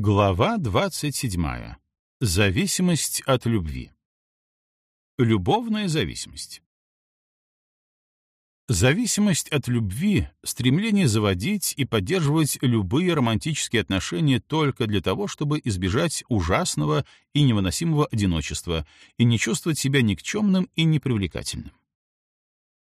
Глава 27. Зависимость от любви. Любовная зависимость. Зависимость от любви — стремление заводить и поддерживать любые романтические отношения только для того, чтобы избежать ужасного и невыносимого одиночества и не чувствовать себя никчемным и непривлекательным.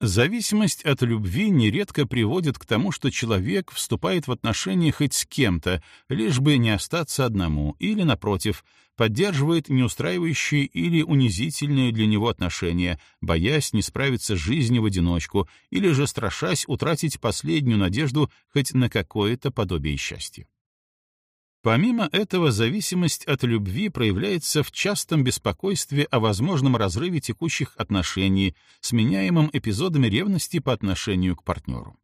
Зависимость от любви нередко приводит к тому, что человек вступает в отношения хоть с кем-то, лишь бы не остаться одному, или, напротив, поддерживает неустраивающие или унизительные для него отношения, боясь не справиться с жизнью в одиночку, или же страшась утратить последнюю надежду хоть на какое-то подобие счастья. Помимо этого, зависимость от любви проявляется в частом беспокойстве о возможном разрыве текущих отношений, сменяемом эпизодами ревности по отношению к партнеру.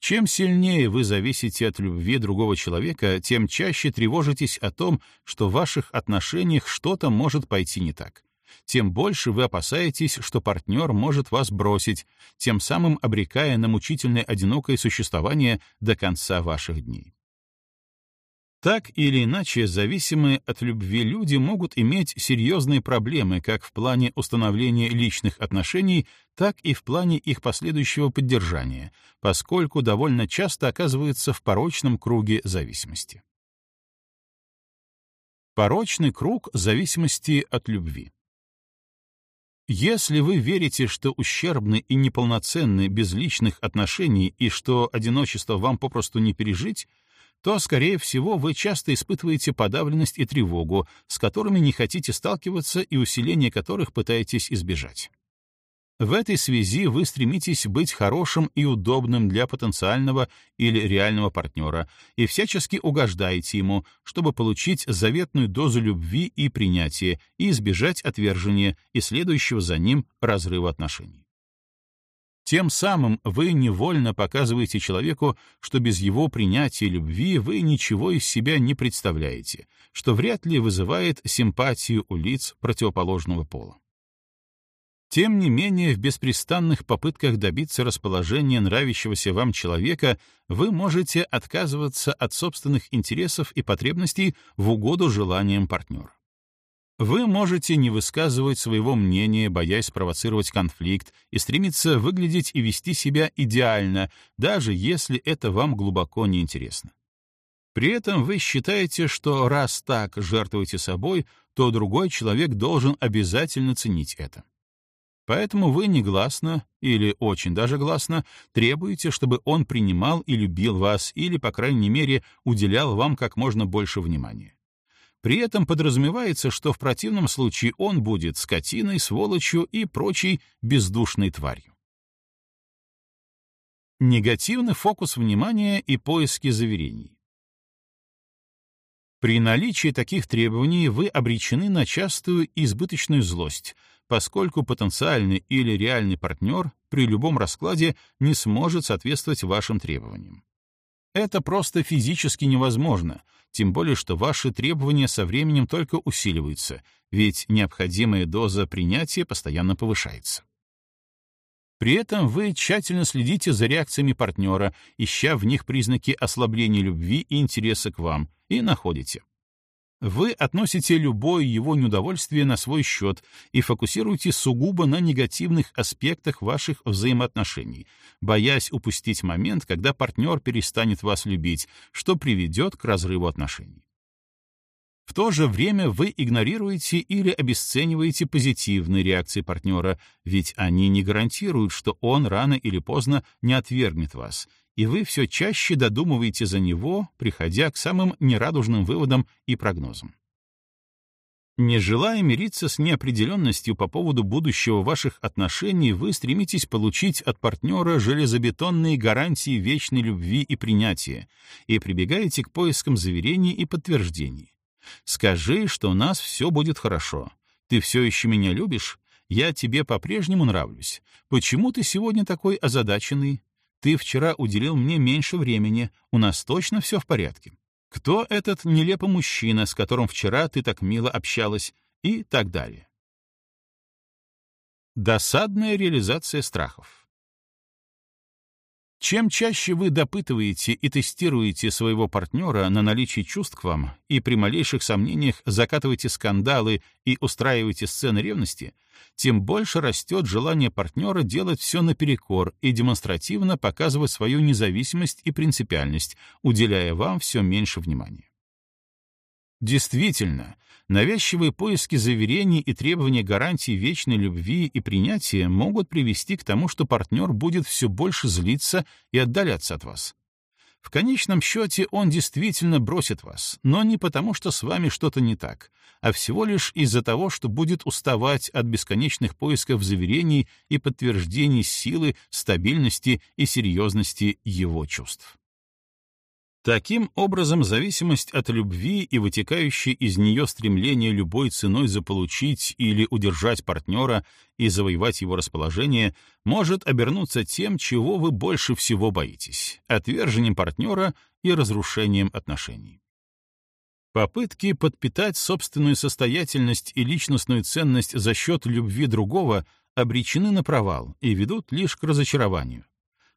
Чем сильнее вы зависите от любви другого человека, тем чаще тревожитесь о том, что в ваших отношениях что-то может пойти не так. Тем больше вы опасаетесь, что партнер может вас бросить, тем самым обрекая на мучительное одинокое существование до конца ваших дней. Так или иначе, зависимые от любви люди могут иметь серьезные проблемы как в плане установления личных отношений, так и в плане их последующего поддержания, поскольку довольно часто оказываются в порочном круге зависимости. Порочный круг зависимости от любви. Если вы верите, что ущербны и неполноценны без личных отношений и что одиночество вам попросту не пережить, то, скорее всего, вы часто испытываете подавленность и тревогу, с которыми не хотите сталкиваться и усиление которых пытаетесь избежать. В этой связи вы стремитесь быть хорошим и удобным для потенциального или реального партнера и всячески угождаете ему, чтобы получить заветную дозу любви и принятия и избежать отвержения и следующего за ним разрыва отношений. Тем самым вы невольно показываете человеку, что без его принятия любви вы ничего из себя не представляете, что вряд ли вызывает симпатию у лиц противоположного пола. Тем не менее, в беспрестанных попытках добиться расположения нравящегося вам человека вы можете отказываться от собственных интересов и потребностей в угоду желаниям партнера. Вы можете не высказывать своего мнения, боясь спровоцировать конфликт, и стремиться выглядеть и вести себя идеально, даже если это вам глубоко не интересно. При этом вы считаете, что раз так жертвуете собой, то другой человек должен обязательно ценить это. Поэтому вы негласно, или очень даже гласно, требуете, чтобы он принимал и любил вас, или, по крайней мере, уделял вам как можно больше внимания. При этом подразумевается, что в противном случае он будет скотиной, сволочью и прочей бездушной тварью. Негативный фокус внимания и поиски заверений. При наличии таких требований вы обречены на частую избыточную злость, поскольку потенциальный или реальный партнер при любом раскладе не сможет соответствовать вашим требованиям. Это просто физически невозможно, тем более что ваши требования со временем только усиливаются, ведь необходимая доза принятия постоянно повышается. При этом вы тщательно следите за реакциями партнера, ища в них признаки ослабления любви и интереса к вам, и находите. Вы относите любое его неудовольствие на свой счет и фокусируете сугубо на негативных аспектах ваших взаимоотношений, боясь упустить момент, когда партнер перестанет вас любить, что приведет к разрыву отношений. В то же время вы игнорируете или обесцениваете позитивные реакции партнера, ведь они не гарантируют, что он рано или поздно не отвергнет вас, и вы все чаще додумываете за него, приходя к самым нерадужным выводам и прогнозам. Не желая мириться с неопределенностью по поводу будущего ваших отношений, вы стремитесь получить от партнера железобетонные гарантии вечной любви и принятия и прибегаете к поискам заверений и подтверждений. Скажи, что у нас все будет хорошо. Ты все еще меня любишь? Я тебе по-прежнему нравлюсь. Почему ты сегодня такой озадаченный? Ты вчера уделил мне меньше времени, у нас точно все в порядке. Кто этот нелепый мужчина, с которым вчера ты так мило общалась? И так далее. Досадная реализация страхов. Чем чаще вы допытываете и тестируете своего партнера на наличие чувств к вам и при малейших сомнениях закатываете скандалы и устраиваете сцены ревности, тем больше растет желание партнера делать все наперекор и демонстративно показывать свою независимость и принципиальность, уделяя вам все меньше внимания. Действительно, навязчивые поиски заверений и требования гарантий вечной любви и принятия могут привести к тому, что партнер будет все больше злиться и отдаляться от вас. В конечном счете он действительно бросит вас, но не потому, что с вами что-то не так, а всего лишь из-за того, что будет уставать от бесконечных поисков заверений и подтверждений силы, стабильности и серьезности его чувств. Таким образом, зависимость от любви и вытекающее из нее стремление любой ценой заполучить или удержать партнера и завоевать его расположение может обернуться тем, чего вы больше всего боитесь — отвержением партнера и разрушением отношений. Попытки подпитать собственную состоятельность и личностную ценность за счет любви другого обречены на провал и ведут лишь к разочарованию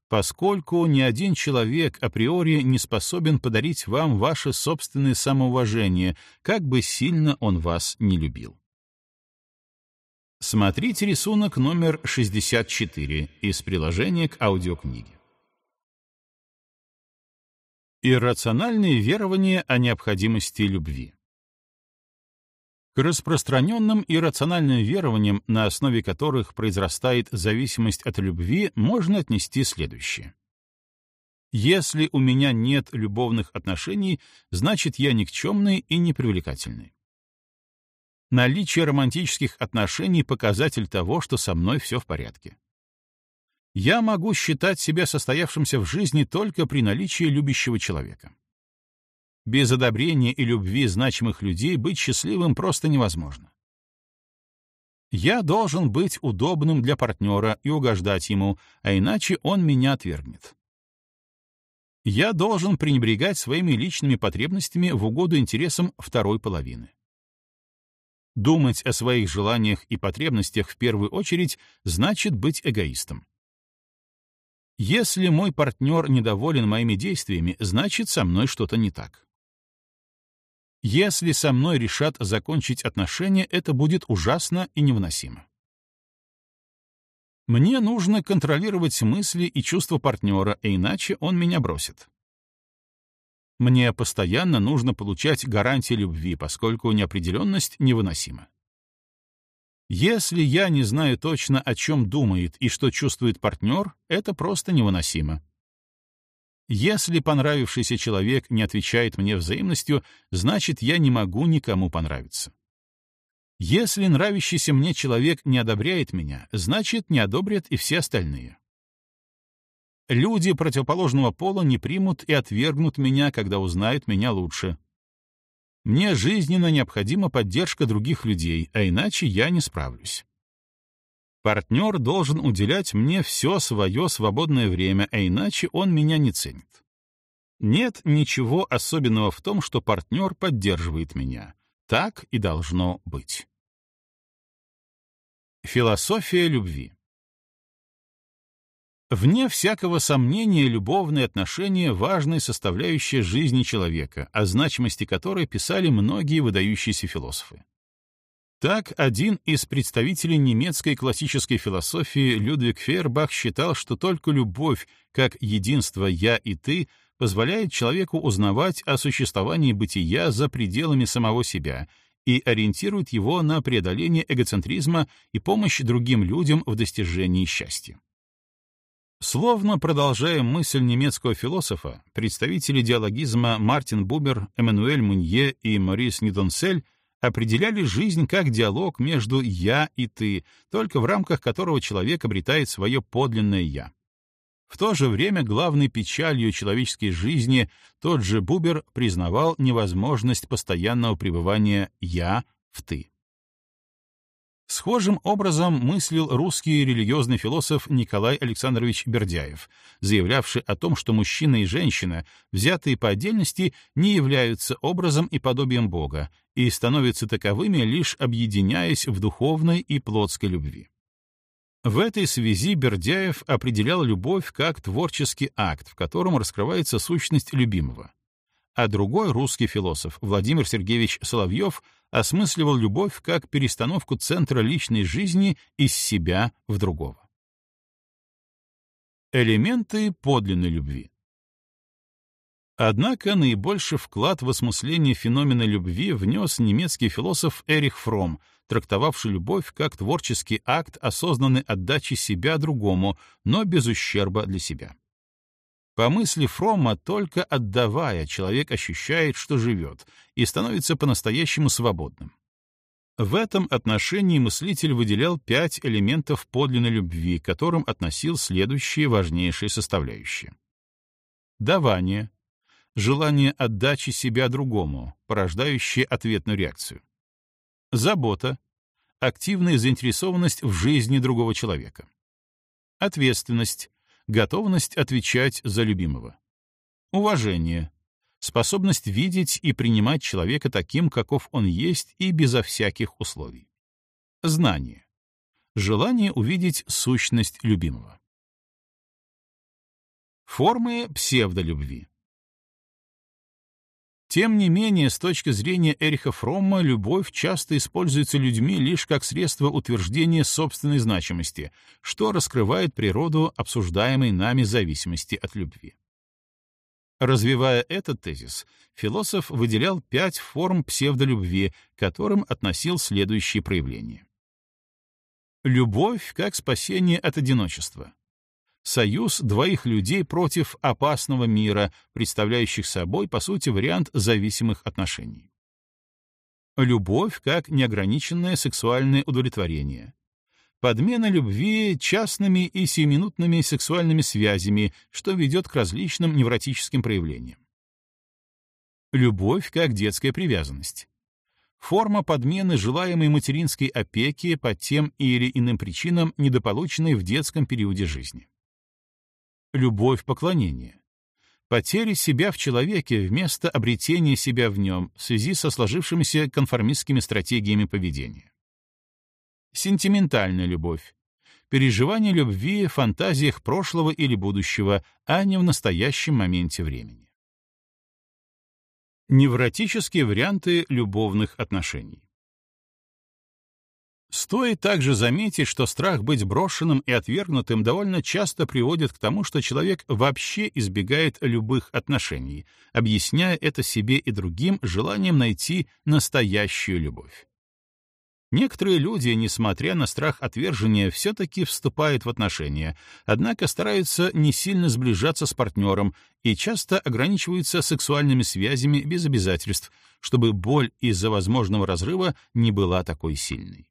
поскольку ни один человек априори не способен подарить вам ваше собственное самоуважение, как бы сильно он вас не любил. Смотрите рисунок номер 64 из приложения к аудиокниге. Иррациональные верования о необходимости любви. К распространенным и рациональным верованиям, на основе которых произрастает зависимость от любви, можно отнести следующее. Если у меня нет любовных отношений, значит, я никчемный и непривлекательный. Наличие романтических отношений — показатель того, что со мной все в порядке. Я могу считать себя состоявшимся в жизни только при наличии любящего человека. Без одобрения и любви значимых людей быть счастливым просто невозможно. Я должен быть удобным для партнера и угождать ему, а иначе он меня отвергнет. Я должен пренебрегать своими личными потребностями в угоду интересам второй половины. Думать о своих желаниях и потребностях в первую очередь значит быть эгоистом. Если мой партнер недоволен моими действиями, значит, со мной что-то не так. Если со мной решат закончить отношения, это будет ужасно и невыносимо. Мне нужно контролировать мысли и чувства партнера, иначе он меня бросит. Мне постоянно нужно получать гарантии любви, поскольку неопределенность невыносима. Если я не знаю точно, о чем думает и что чувствует партнер, это просто невыносимо. Если понравившийся человек не отвечает мне взаимностью, значит, я не могу никому понравиться. Если нравящийся мне человек не одобряет меня, значит, не одобрят и все остальные. Люди противоположного пола не примут и отвергнут меня, когда узнают меня лучше. Мне жизненно необходима поддержка других людей, а иначе я не справлюсь. Партнер должен уделять мне все свое свободное время, а иначе он меня не ценит. Нет ничего особенного в том, что партнер поддерживает меня. Так и должно быть. Философия любви Вне всякого сомнения, любовные отношения — важная составляющая жизни человека, о значимости которой писали многие выдающиеся философы. Так, один из представителей немецкой классической философии Людвиг Фейербах считал, что только любовь, как единство «я» и «ты», позволяет человеку узнавать о существовании бытия за пределами самого себя и ориентирует его на преодоление эгоцентризма и помощь другим людям в достижении счастья. Словно продолжая мысль немецкого философа, представители диалогизма Мартин Бубер, Эммануэль Мунье и Морис Нидонсель определяли жизнь как диалог между «я» и «ты», только в рамках которого человек обретает свое подлинное «я». В то же время главной печалью человеческой жизни тот же Бубер признавал невозможность постоянного пребывания «я» в «ты». Схожим образом мыслил русский религиозный философ Николай Александрович Бердяев, заявлявший о том, что мужчина и женщина, взятые по отдельности, не являются образом и подобием Бога и становятся таковыми, лишь объединяясь в духовной и плотской любви. В этой связи Бердяев определял любовь как творческий акт, в котором раскрывается сущность любимого. А другой русский философ, Владимир Сергеевич Соловьев, осмысливал любовь как перестановку центра личной жизни из себя в другого. Элементы подлинной любви Однако наибольший вклад в осмысление феномена любви внес немецкий философ Эрих Фром, трактовавший любовь как творческий акт осознанной отдачи себя другому, но без ущерба для себя. По мысли Фрома, только отдавая, человек ощущает, что живет, и становится по-настоящему свободным. В этом отношении мыслитель выделял пять элементов подлинной любви, к которым относил следующие важнейшие составляющие. Давание, желание отдачи себя другому, порождающее ответную реакцию. Забота, активная заинтересованность в жизни другого человека. Ответственность, готовность отвечать за любимого. Уважение, способность видеть и принимать человека таким, каков он есть и безо всяких условий. Знание, желание увидеть сущность любимого. Формы псевдолюбви. Тем не менее, с точки зрения Эриха Фромма, любовь часто используется людьми лишь как средство утверждения собственной значимости, что раскрывает природу обсуждаемой нами зависимости от любви. Развивая этот тезис, философ выделял пять форм псевдолюбви, к которым относил следующие проявления. Любовь как спасение от одиночества, союз двоих людей против опасного мира, представляющих собой, по сути, вариант зависимых отношений. Любовь как неограниченное сексуальное удовлетворение. Подмена любви частными и сиюминутными сексуальными связями, что ведет к различным невротическим проявлениям. Любовь как детская привязанность. Форма подмены желаемой материнской опеки по тем или иным причинам, недополученной в детском периоде жизни любовь поклонения. Потеря себя в человеке вместо обретения себя в нем в связи со сложившимися конформистскими стратегиями поведения. Сентиментальная любовь. Переживание любви в фантазиях прошлого или будущего, а не в настоящем моменте времени. Невротические варианты любовных отношений. Стоит также заметить, что страх быть брошенным и отвергнутым довольно часто приводит к тому, что человек вообще избегает любых отношений, объясняя это себе и другим желанием найти настоящую любовь. Некоторые люди, несмотря на страх отвержения, все-таки вступают в отношения, однако стараются не сильно сближаться с партнером и часто ограничиваются сексуальными связями без обязательств, чтобы боль из-за возможного разрыва не была такой сильной.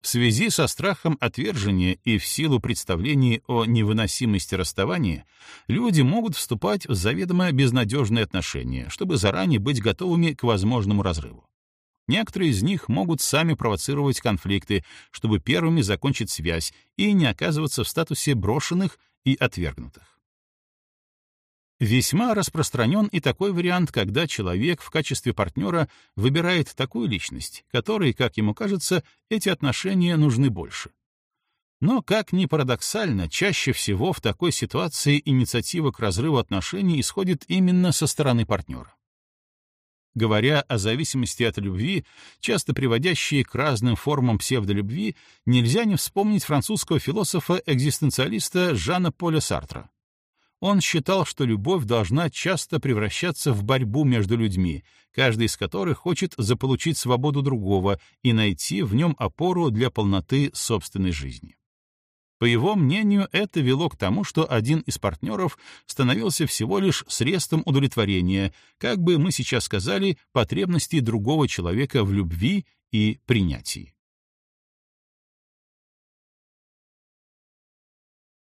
В связи со страхом отвержения и в силу представлений о невыносимости расставания, люди могут вступать в заведомо безнадежные отношения, чтобы заранее быть готовыми к возможному разрыву. Некоторые из них могут сами провоцировать конфликты, чтобы первыми закончить связь и не оказываться в статусе брошенных и отвергнутых. Весьма распространен и такой вариант, когда человек в качестве партнера выбирает такую личность, которой, как ему кажется, эти отношения нужны больше. Но, как ни парадоксально, чаще всего в такой ситуации инициатива к разрыву отношений исходит именно со стороны партнера. Говоря о зависимости от любви, часто приводящей к разным формам псевдолюбви, нельзя не вспомнить французского философа-экзистенциалиста Жана Поля Сартра. Он считал, что любовь должна часто превращаться в борьбу между людьми, каждый из которых хочет заполучить свободу другого и найти в нем опору для полноты собственной жизни. По его мнению, это вело к тому, что один из партнеров становился всего лишь средством удовлетворения, как бы мы сейчас сказали, потребностей другого человека в любви и принятии.